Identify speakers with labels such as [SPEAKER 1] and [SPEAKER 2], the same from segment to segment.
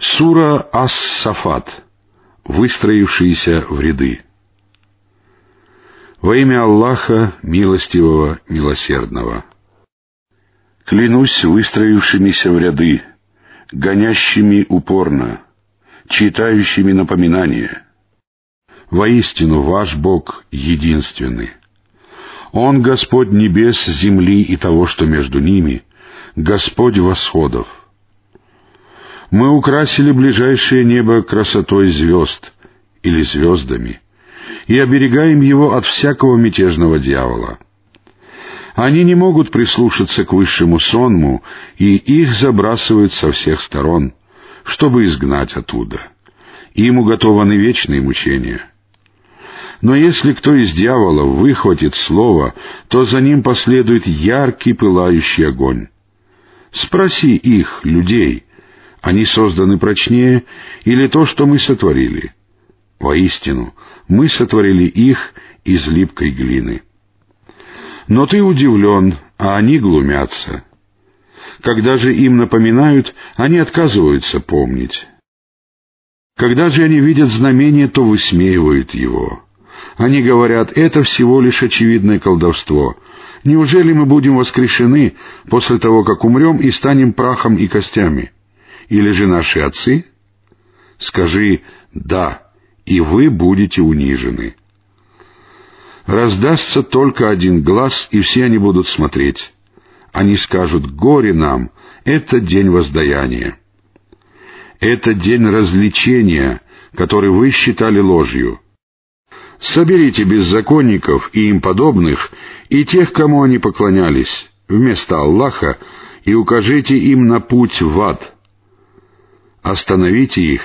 [SPEAKER 1] Сура Ас-Сафат, выстроившиеся в ряды. Во имя Аллаха, милостивого, милосердного. Клянусь выстроившимися в ряды, гонящими упорно, читающими напоминания. Воистину, ваш Бог единственный. Он Господь небес, земли и того, что между ними, Господь восходов. Мы украсили ближайшее небо красотой звезд или звездами и оберегаем его от всякого мятежного дьявола. Они не могут прислушаться к высшему сонму, и их забрасывают со всех сторон, чтобы изгнать оттуда. Им уготованы вечные мучения. Но если кто из дьяволов выхватит слово, то за ним последует яркий пылающий огонь. Спроси их, людей, они созданы прочнее или то, что мы сотворили? Воистину, мы сотворили их из липкой глины. Но ты удивлен, а они глумятся. Когда же им напоминают, они отказываются помнить. Когда же они видят знамение, то высмеивают его. Они говорят, это всего лишь очевидное колдовство. Неужели мы будем воскрешены после того, как умрем и станем прахом и костями? Или же наши отцы? Скажи «да», и вы будете унижены. Раздастся только один глаз, и все они будут смотреть. Они скажут «горе нам, это день воздаяния». Это день развлечения, который вы считали ложью. Соберите беззаконников и им подобных, и тех, кому они поклонялись, вместо Аллаха, и укажите им на путь в ад. Остановите их,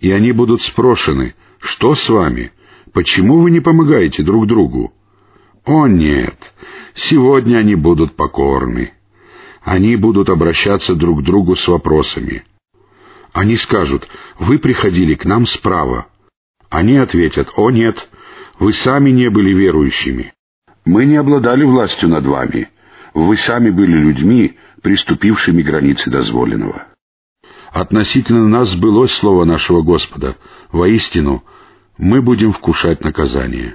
[SPEAKER 1] и они будут спрошены, что с вами, почему вы не помогаете друг другу? О нет, сегодня они будут покорны. Они будут обращаться друг к другу с вопросами. Они скажут, вы приходили к нам справа. Они ответят, о нет, вы сами не были верующими. Мы не обладали властью над вами. Вы сами были людьми, приступившими границы дозволенного. Относительно нас сбылось слово нашего Господа. Воистину, мы будем вкушать наказание.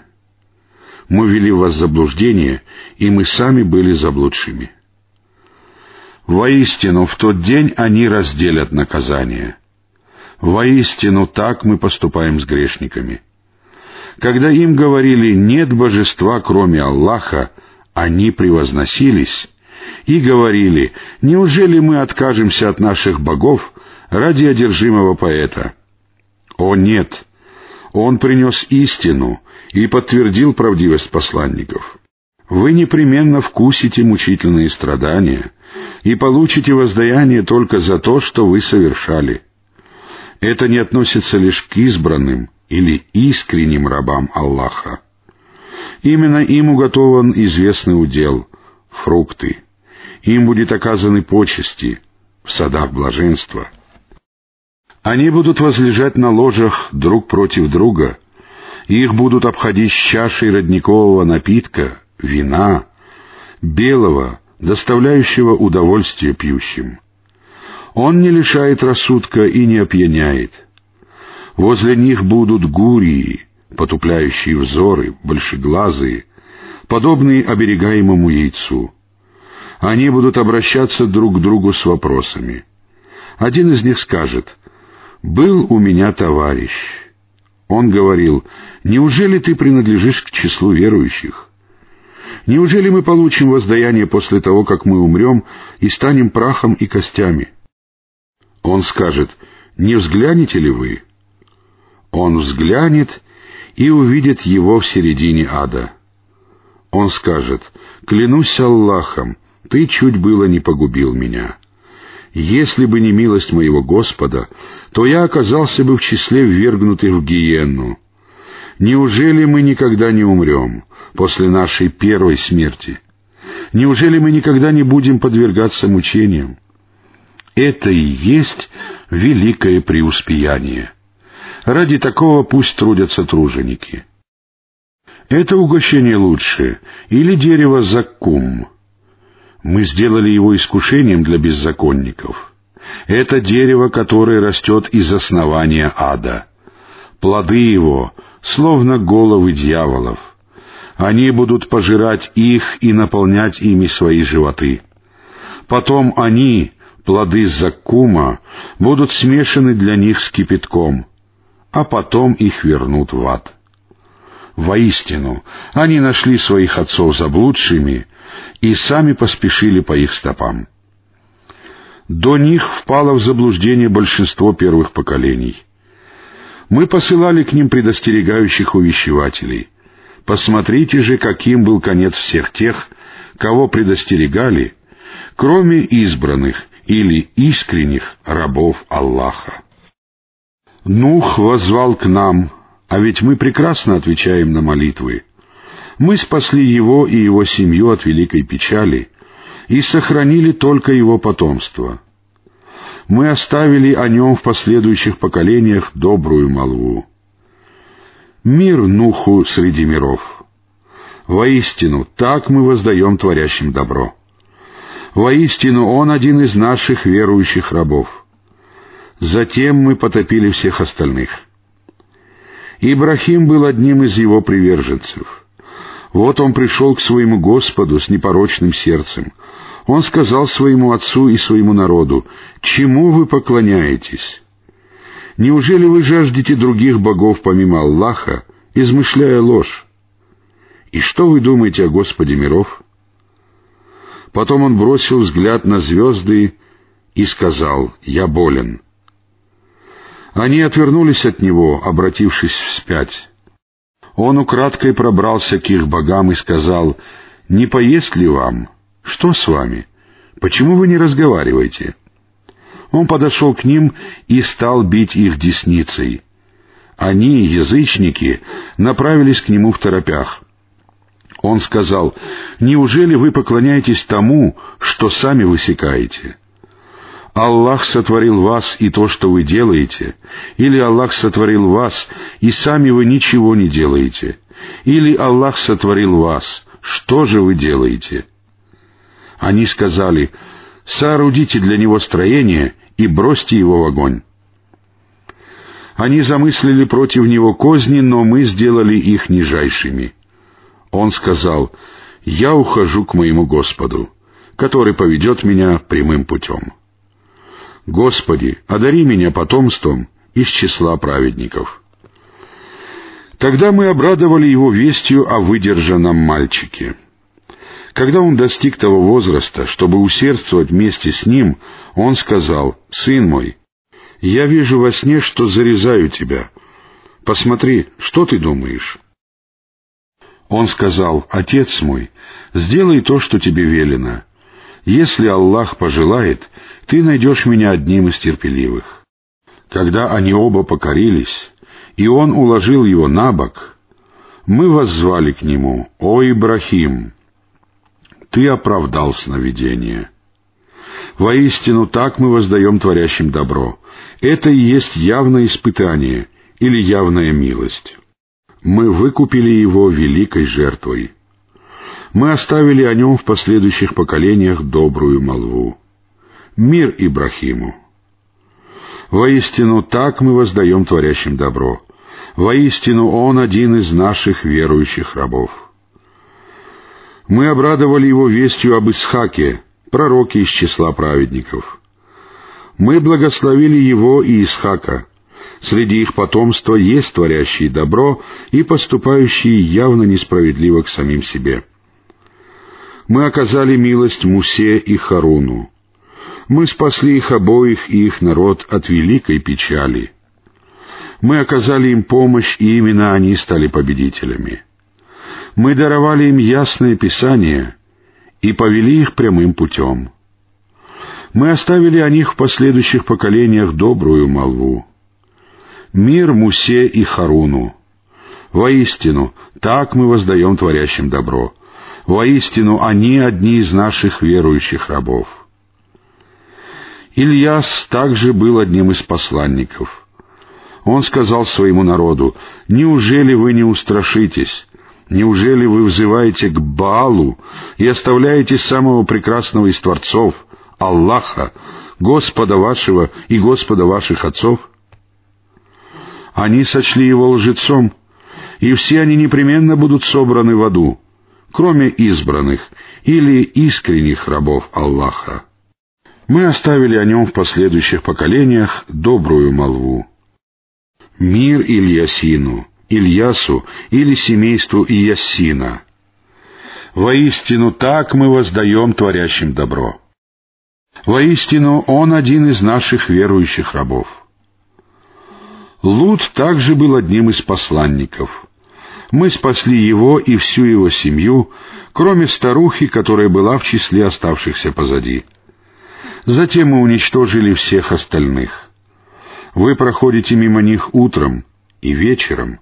[SPEAKER 1] Мы вели вас заблуждение, и мы сами были заблудшими. Воистину, в тот день они разделят наказание. Воистину, так мы поступаем с грешниками. Когда им говорили «нет божества, кроме Аллаха», они превозносились и говорили «неужели мы откажемся от наших богов ради одержимого поэта?» О нет! Он принес истину и подтвердил правдивость посланников. Вы непременно вкусите мучительные страдания и получите воздаяние только за то, что вы совершали. Это не относится лишь к избранным или искренним рабам Аллаха. Именно им уготован известный удел — фрукты. Им будет оказаны почести в садах блаженства. Они будут возлежать на ложах друг против друга, их будут обходить с чашей родникового напитка, вина, белого, доставляющего удовольствие пьющим. Он не лишает рассудка и не опьяняет. Возле них будут гурии, потупляющие взоры, большеглазые, подобные оберегаемому яйцу. Они будут обращаться друг к другу с вопросами. Один из них скажет, «Был у меня товарищ». Он говорил, «Неужели ты принадлежишь к числу верующих?» Неужели мы получим воздаяние после того, как мы умрем и станем прахом и костями? Он скажет, не взглянете ли вы? Он взглянет и увидит его в середине ада. Он скажет, клянусь Аллахом, ты чуть было не погубил меня. Если бы не милость моего Господа, то я оказался бы в числе ввергнутых в гиенну. Неужели мы никогда не умрем после нашей первой смерти? Неужели мы никогда не будем подвергаться мучениям? Это и есть великое преуспеяние. Ради такого пусть трудятся труженики. Это угощение лучше, или дерево заккум. Мы сделали его искушением для беззаконников. Это дерево, которое растет из основания ада. Плоды его, словно головы дьяволов. Они будут пожирать их и наполнять ими свои животы. Потом они, плоды заккума, будут смешаны для них с кипятком, а потом их вернут в ад. Воистину, они нашли своих отцов заблудшими и сами поспешили по их стопам. До них впало в заблуждение большинство первых поколений. Мы посылали к ним предостерегающих увещевателей. Посмотрите же, каким был конец всех тех, кого предостерегали, кроме избранных или искренних рабов Аллаха. Нух возвал к нам, а ведь мы прекрасно отвечаем на молитвы. Мы спасли его и его семью от великой печали и сохранили только его потомство. Мы оставили о нем в последующих поколениях добрую молву. Мир Нуху среди миров. Воистину, так мы воздаем творящим добро. Воистину, он один из наших верующих рабов. Затем мы потопили всех остальных. Ибрахим был одним из его приверженцев. Вот он пришел к своему Господу с непорочным сердцем. Он сказал своему отцу и своему народу, «Чему вы поклоняетесь? Неужели вы жаждете других богов помимо Аллаха, измышляя ложь? И что вы думаете о Господе миров?» Потом он бросил взгляд на звезды и сказал, «Я болен». Они отвернулись от него, обратившись вспять. Он украдкой пробрался к их богам и сказал, «Не поесть ли вам? Что с вами? Почему вы не разговариваете?» Он подошел к ним и стал бить их десницей. Они, язычники, направились к нему в торопях. Он сказал, «Неужели вы поклоняетесь тому, что сами высекаете?» Аллах сотворил вас и то, что вы делаете, или Аллах сотворил вас, и сами вы ничего не делаете, или Аллах сотворил вас, что же вы делаете? Они сказали, соорудите для него строение и бросьте его в огонь. Они замыслили против него козни, но мы сделали их нижайшими. Он сказал, «Я ухожу к моему Господу, который поведет меня прямым путем». Господи, одари меня потомством из числа праведников. Тогда мы обрадовали его вестью о выдержанном мальчике. Когда он достиг того возраста, чтобы усердствовать вместе с ним, он сказал, «Сын мой, я вижу во сне, что зарезаю тебя. Посмотри, что ты думаешь?» Он сказал, «Отец мой, сделай то, что тебе велено. Если Аллах пожелает, ты найдешь меня одним из терпеливых. Когда они оба покорились, и он уложил его на бок, мы воззвали к нему, «О, Ибрахим, ты оправдал сновидение». Воистину так мы воздаем творящим добро. Это и есть явное испытание или явная милость. Мы выкупили его великой жертвой мы оставили о нем в последующих поколениях добрую молву. Мир Ибрахиму! Воистину так мы воздаем творящим добро. Воистину он один из наших верующих рабов. Мы обрадовали его вестью об Исхаке, пророке из числа праведников. Мы благословили его и Исхака. Среди их потомства есть творящие добро и поступающие явно несправедливо к самим себе мы оказали милость Мусе и Харуну. Мы спасли их обоих и их народ от великой печали. Мы оказали им помощь, и именно они стали победителями. Мы даровали им ясное Писание и повели их прямым путем. Мы оставили о них в последующих поколениях добрую молву. Мир Мусе и Харуну. Воистину, так мы воздаем творящим добро — Воистину, они одни из наших верующих рабов. Ильяс также был одним из посланников. Он сказал своему народу, «Неужели вы не устрашитесь? Неужели вы взываете к Баалу и оставляете самого прекрасного из Творцов, Аллаха, Господа вашего и Господа ваших отцов? Они сочли его лжецом, и все они непременно будут собраны в аду, кроме избранных или искренних рабов Аллаха. Мы оставили о нем в последующих поколениях добрую молву. Мир Ильясину, Ильясу или семейству Иясина. Воистину так мы воздаем творящим добро. Воистину он один из наших верующих рабов. Лут также был одним из посланников. Мы спасли его и всю его семью, кроме старухи, которая была в числе оставшихся позади. Затем мы уничтожили всех остальных. Вы проходите мимо них утром и вечером.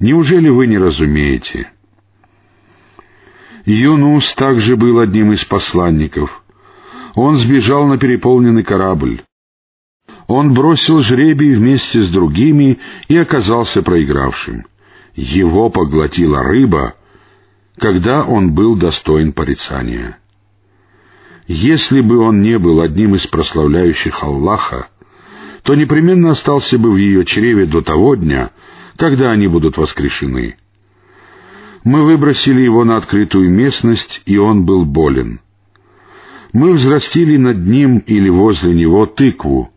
[SPEAKER 1] Неужели вы не разумеете? Юнус также был одним из посланников. Он сбежал на переполненный корабль. Он бросил жребий вместе с другими и оказался проигравшим. Его поглотила рыба, когда он был достоин порицания. Если бы он не был одним из прославляющих Аллаха, то непременно остался бы в ее чреве до того дня, когда они будут воскрешены. Мы выбросили его на открытую местность, и он был болен. Мы взрастили над ним или возле него тыкву,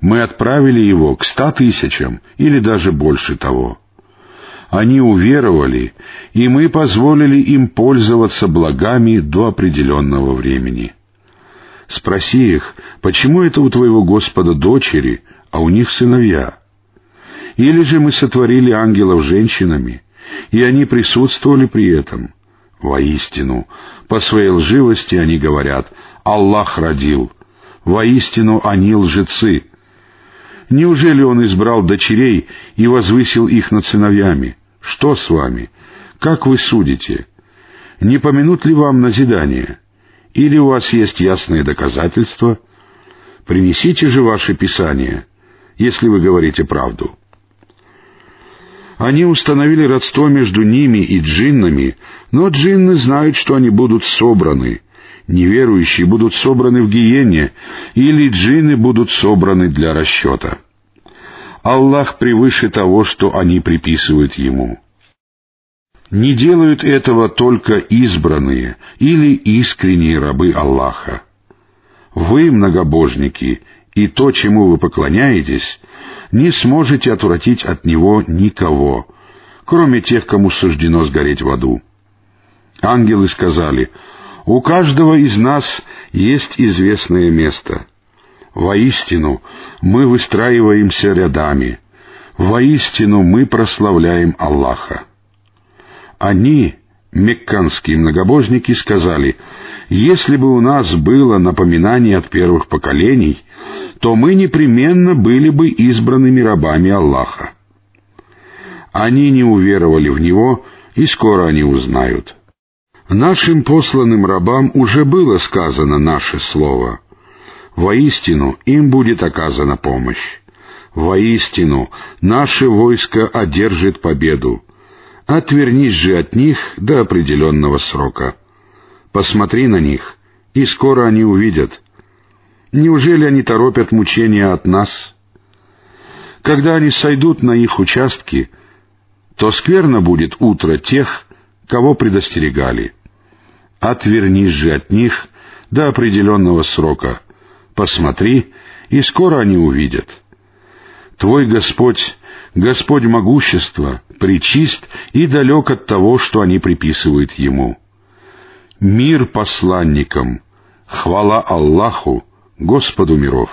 [SPEAKER 1] мы отправили его к ста тысячам или даже больше того. Они уверовали, и мы позволили им пользоваться благами до определенного времени. Спроси их, почему это у твоего Господа дочери, а у них сыновья? Или же мы сотворили ангелов женщинами, и они присутствовали при этом? Воистину, по своей лживости они говорят, Аллах родил. Воистину, они лжецы, Неужели он избрал дочерей и возвысил их над сыновьями? Что с вами? Как вы судите? Не помянут ли вам назидание? Или у вас есть ясные доказательства? Принесите же ваше Писание, если вы говорите правду. Они установили родство между ними и джиннами, но джинны знают, что они будут собраны — неверующие будут собраны в гиене, или джинны будут собраны для расчета. Аллах превыше того, что они приписывают Ему. Не делают этого только избранные или искренние рабы Аллаха. Вы, многобожники, и то, чему вы поклоняетесь, не сможете отвратить от него никого, кроме тех, кому суждено сгореть в аду. Ангелы сказали — у каждого из нас есть известное место. Воистину, мы выстраиваемся рядами. Воистину, мы прославляем Аллаха. Они, мекканские многобожники, сказали, если бы у нас было напоминание от первых поколений, то мы непременно были бы избранными рабами Аллаха. Они не уверовали в Него, и скоро они узнают. Нашим посланным рабам уже было сказано наше слово. Воистину им будет оказана помощь. Воистину наше войско одержит победу. Отвернись же от них до определенного срока. Посмотри на них, и скоро они увидят. Неужели они торопят мучения от нас? Когда они сойдут на их участки, то скверно будет утро тех, кого предостерегали. Отвернись же от них до определенного срока. Посмотри, и скоро они увидят. Твой Господь, Господь могущества, причист и далек от того, что они приписывают Ему. Мир посланникам, хвала Аллаху, Господу миров.